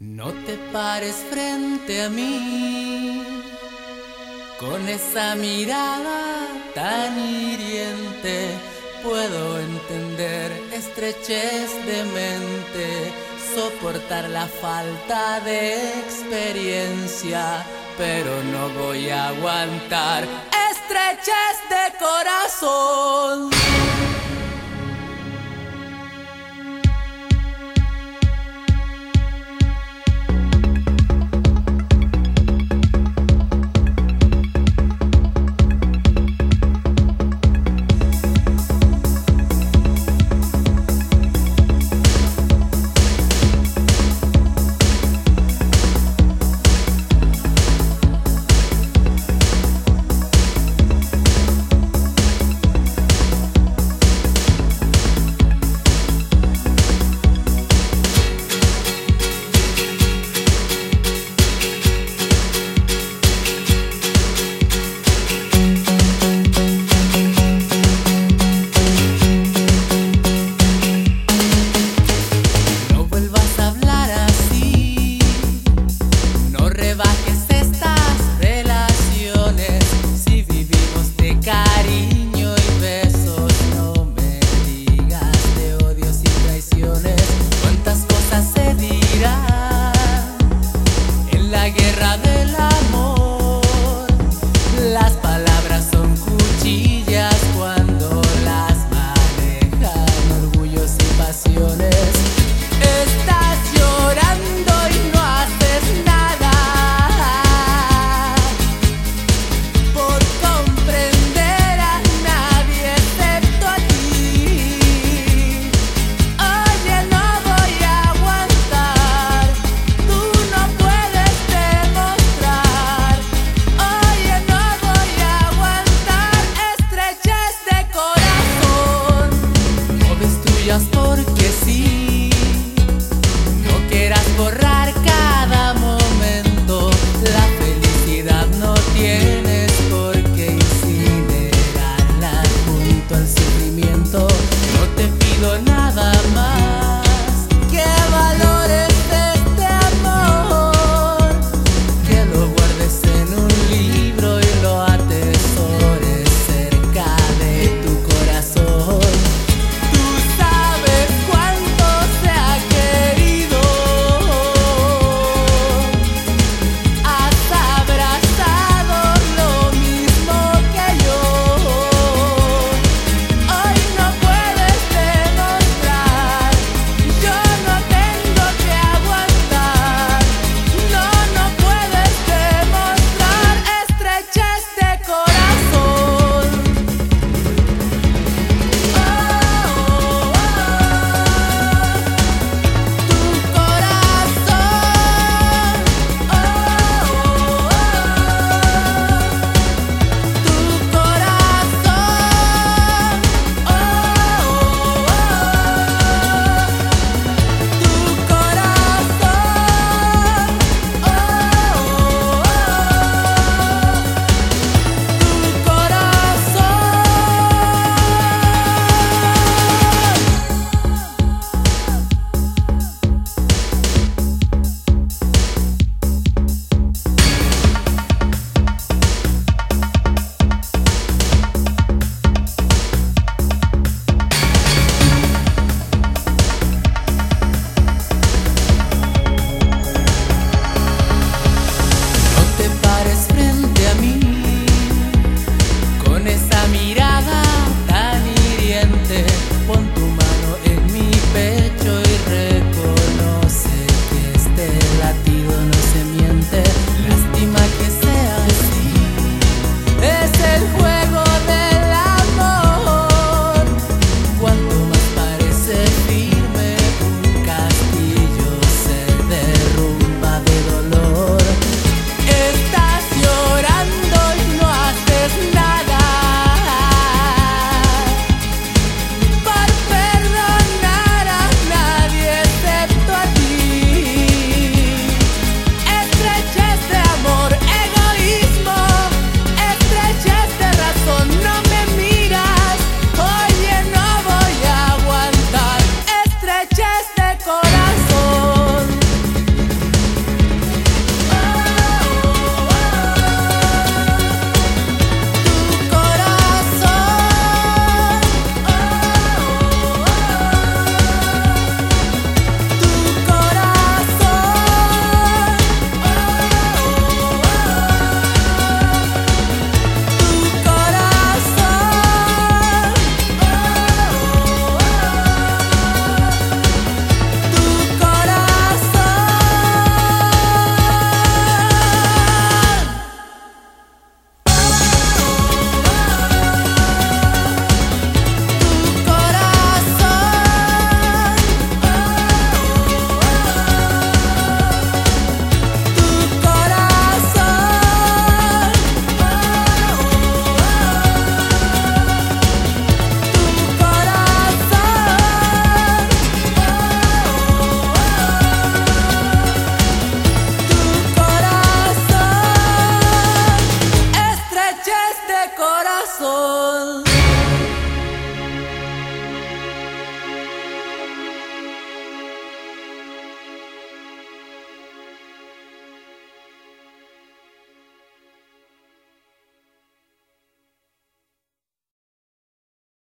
No te pares frente a mí con esa mirada tan hiriente. Puedo entender estrechez de mente, soportar la falta de experiencia, pero no voy a aguantar estrechez de corazón. que sí, no quieras borrar.